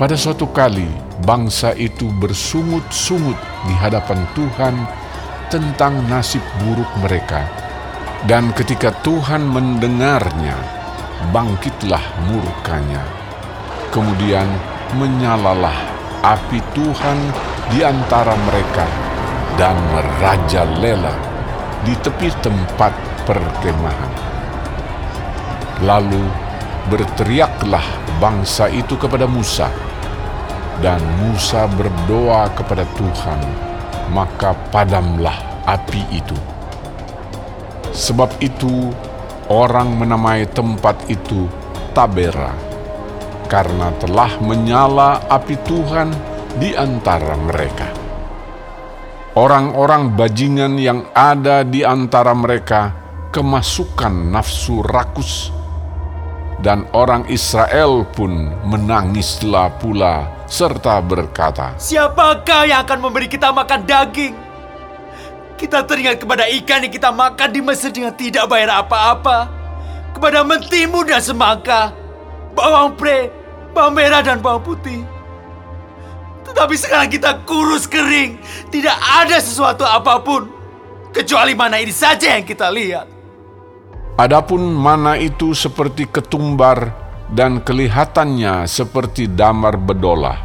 Pada suatu kali, bangsa itu bersungut-sungut di hadapan Tuhan tentang nasib buruk mereka. Dan ketika Tuhan mendengarnya, bangkitlah murkanya. Kemudian menyalalah api Tuhan di antara mereka dan merajalela di tepi tempat perkemahan. Lalu berteriaklah bangsa itu kepada Musa, dan Musa berdoa kepada Tuhan, maka padamlah api itu. Sebab itu, orang menamai tempat itu Tabera, karena telah menyala api Tuhan di antara mereka. Orang-orang bajingan yang ada di antara mereka kemasukan nafsu rakus, dan orang Israel pun menangislah pula serta berkata, Siapakah yang akan memberi kita makan daging? Kita teringat kepada ikan yang kita makan di Mesir dengan tidak bayar apa-apa. Kepada mentimu dan semangka, bawang pre, bawang merah dan bawang putih. Tetapi sekarang kita kurus kering, tidak ada sesuatu apa pun. Kecuali mana ini saja yang kita lihat. Adapun mana itu seperti ketumbar dan kelihatannya seperti damar bedolah.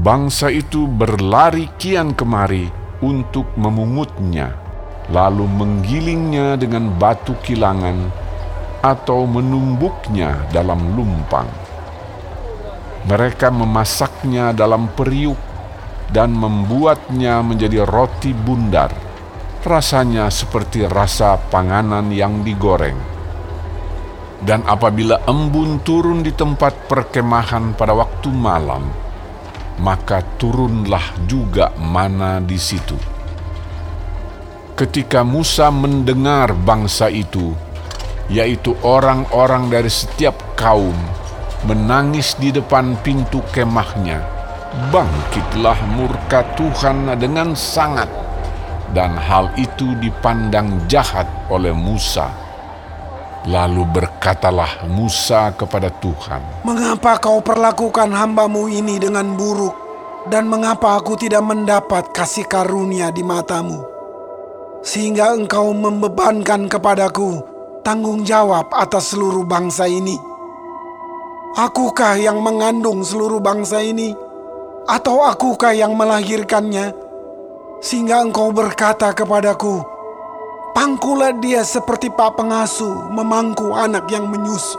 Bangsa itu berlari kian kemari untuk memungutnya, lalu menggilingnya dengan batu kilangan atau menumbuknya dalam lumpang. Mereka memasaknya dalam periuk dan membuatnya menjadi roti bundar rasanya seperti rasa panganan yang digoreng. Dan apabila embun turun di tempat perkemahan pada waktu malam, maka turunlah juga mana di situ. Ketika Musa mendengar bangsa itu, yaitu orang-orang dari setiap kaum, menangis di depan pintu kemahnya, bangkitlah murka Tuhan dengan sangat dan hal itu dipandang jahat oleh Musa. Lalu berkatalah Musa kepada Tuhan, Mengapa kau perlakukan hambamu ini dengan buruk? Dan mengapa aku tidak mendapat kasih karunia di matamu? Sehingga engkau membebankan kepadaku tanggung jawab atas seluruh bangsa ini. Akukah yang mengandung seluruh bangsa ini? Atau akukah yang melahirkannya? Sehingga engkau berkata kepadaku, Pangkulah dia seperti pak pengasuh memangku anak yang menyusu.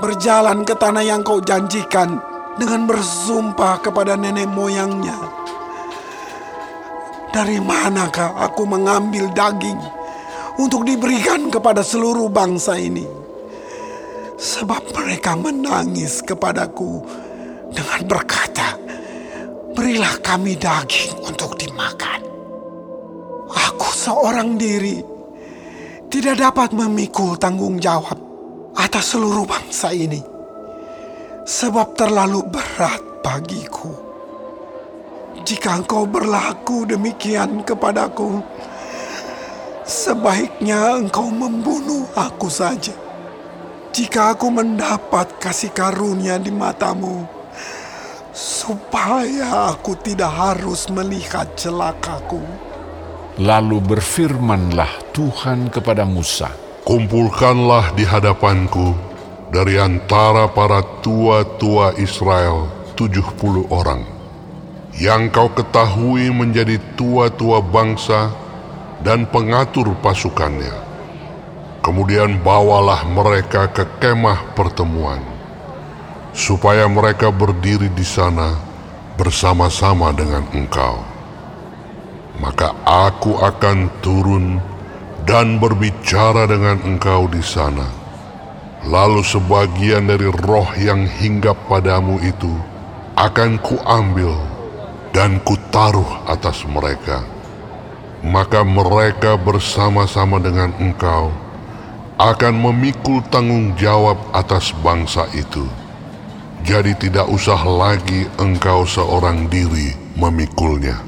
Berjalan ke tanah yang kau janjikan dengan bersumpah kepada nenek moyangnya. Dari manakah aku mengambil daging untuk diberikan kepada seluruh bangsa ini? Sebab mereka menangis kepadaku dengan berkata, Berilah kami daging untuk dimakan. Aku seorang diri tidak dapat memikul tanggung jawab atas seluruh bangsa ini, sebab terlalu berat bagiku. Jika engkau berlaku demikian kepadaku, sebaiknya engkau membunuh aku saja. Jika aku mendapat kasih karunia di matamu, supaya aku tidak harus melihat celakaku. lalu berfirmanlah Tuhan kepada Musa, Kumpulkanlah di hadapanku dari antara para tua-tua Israel tujuh puluh orang, yang kau ketahui menjadi tua-tua bangsa dan pengatur pasukannya. Kemudian bawalah mereka ke kemah pertemuan, supaya mereka berdiri di sana bersama-sama dengan engkau. Maka aku akan turun dan berbicara dengan engkau di sana. Lalu sebagian dari roh yang hinggap padamu itu akan kuambil dan kutaruh atas mereka. Maka mereka bersama-sama dengan engkau akan memikul tanggung jawab atas bangsa itu. Jadi tidak usah lagi engkau seorang diri memikulnya.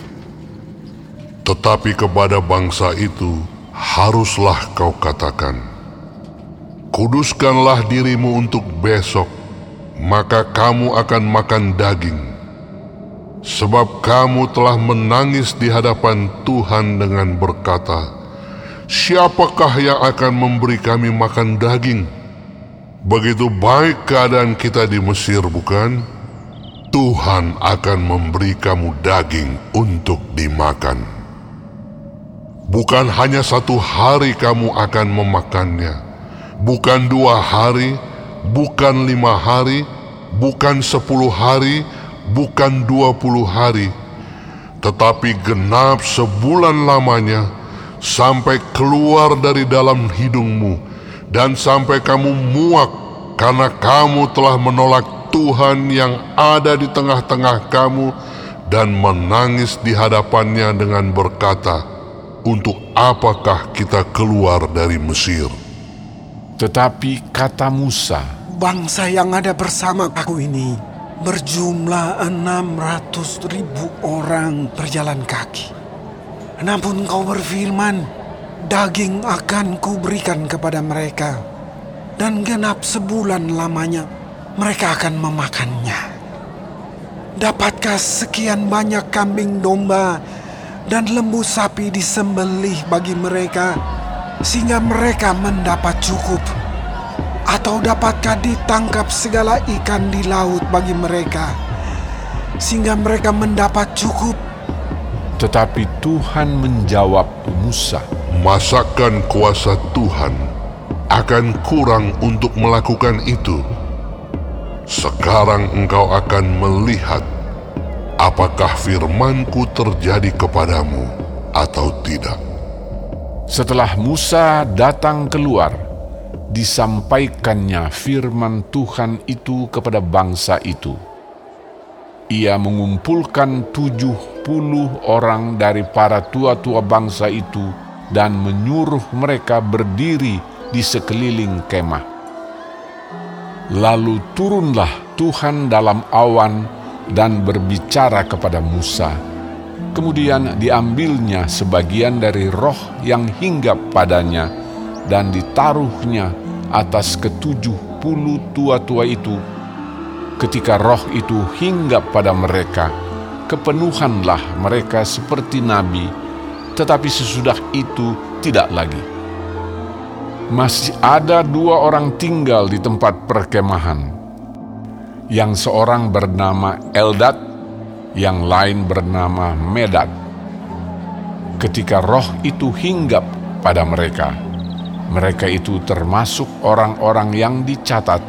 Tetapi kepada bangsa itu haruslah kau katakan, Kuduskanlah dirimu untuk besok, maka kamu akan makan daging. Sebab kamu telah menangis di hadapan Tuhan dengan berkata, Siapakah yang akan memberi kami makan daging? Begitu baik keadaan kita di Mesir, bukan? Tuhan akan memberi kamu daging untuk dimakan. Bukan hanya satu hari kamu akan memakannya, bukan dua hari, bukan lima hari, bukan sepuluh hari, bukan dua puluh hari, tetapi genap sebulan lamanya sampai keluar dari dalam hidungmu dan sampai kamu muak karena kamu telah menolak Tuhan yang ada di tengah-tengah kamu dan menangis di hadapannya dengan berkata, untuk apakah kita keluar dari Mesir? Tetapi kata Musa, Bangsa yang ada bersama aku ini berjumlah 600 ribu orang berjalan kaki. Namun kau berfirman, daging akan kuberikan kepada mereka, dan genap sebulan lamanya mereka akan memakannya. Dapatkah sekian banyak kambing domba dan lembu sapi disembelih bagi mereka, sehingga mereka mendapat cukup? Atau dapatkah ditangkap segala ikan di laut bagi mereka, sehingga mereka mendapat cukup? tetapi Tuhan menjawab Musa, Masakan kuasa Tuhan akan kurang untuk melakukan itu. Sekarang engkau akan melihat apakah firmanku terjadi kepadamu atau tidak. Setelah Musa datang keluar, disampaikannya firman Tuhan itu kepada bangsa itu. Ia mengumpulkan tujuh puluh orang dari para tua-tua bangsa itu dan menyuruh mereka berdiri di sekeliling kemah. Lalu turunlah Tuhan dalam awan dan berbicara kepada Musa. Kemudian diambilnya sebagian dari roh yang hinggap padanya dan ditaruhnya atas ketujuh puluh tua-tua itu. Ketika roh itu hinggap pada mereka, kepenuhanlah mereka seperti nabi, tetapi sesudah itu tidak lagi. Masih ada dua orang tinggal di tempat perkemahan, yang seorang bernama Eldad, yang lain bernama Medad. Ketika roh itu hinggap pada mereka, mereka itu termasuk orang-orang yang dicatat,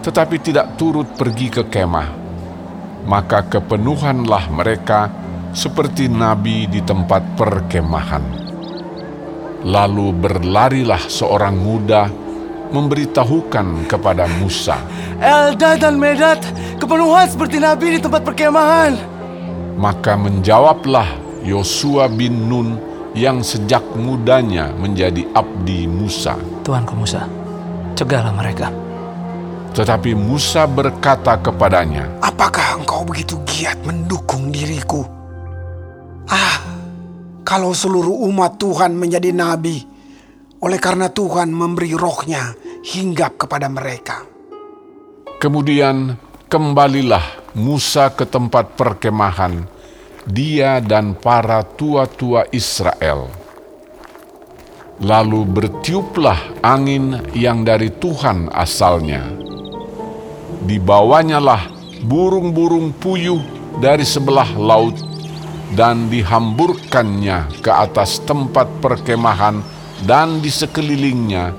tetapi tidak turut pergi ke kemah. Maka kepenuhanlah mereka seperti nabi di tempat perkemahan. Lalu berlarilah seorang muda memberitahukan kepada Musa. Eldad dan Medad kepenuhan seperti Nabi di tempat perkemahan. Maka menjawablah Yosua bin Nun yang sejak mudanya menjadi abdi Musa. Tuanku Musa, cegahlah mereka. Tetapi Musa berkata kepadanya, Apakah engkau begitu giat mendukung diriku? Ah, kalau seluruh umat Tuhan menjadi nabi, oleh karena Tuhan memberi rohnya hinggap kepada mereka. Kemudian kembalilah Musa ke tempat perkemahan, dia dan para tua-tua Israel. Lalu bertiuplah angin yang dari Tuhan asalnya. Dibawanyalah burung-burung puyuh dari sebelah laut dan dihamburkannya ke atas tempat perkemahan dan di sekelilingnya,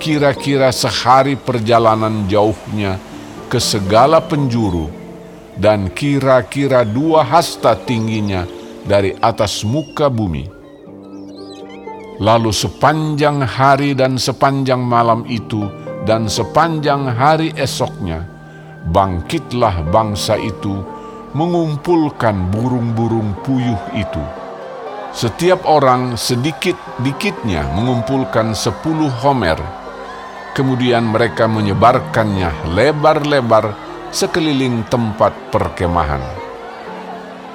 kira-kira sehari perjalanan jauhnya ke segala penjuru, dan kira-kira dua hasta tingginya dari atas muka bumi. Lalu sepanjang hari dan sepanjang malam itu, dan sepanjang hari esoknya, bangkitlah bangsa itu mengumpulkan burung-burung puyuh itu. Setiap orang sedikit-dikitnya mengumpulkan sepuluh homer. Kemudian mereka menyebarkannya lebar-lebar sekeliling tempat perkemahan.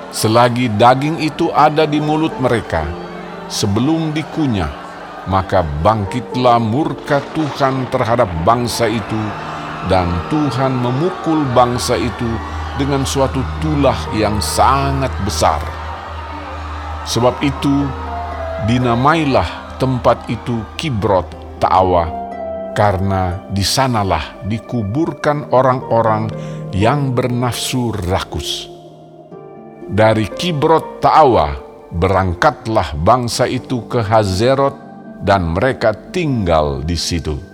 Selagi daging itu ada di mulut mereka, sebelum dikunyah, maka bangkitlah murka Tuhan terhadap bangsa itu dan Tuhan memukul bangsa itu dengan suatu tulah yang sangat besar. Sebab itu, dinamailah tempat itu Kibrot Ta'awa, karena di sanalah dikuburkan orang-orang yang bernafsu rakus. Dari Kibrot Ta'awa berangkatlah bangsa itu ke Hazerot dan mereka tinggal di situ.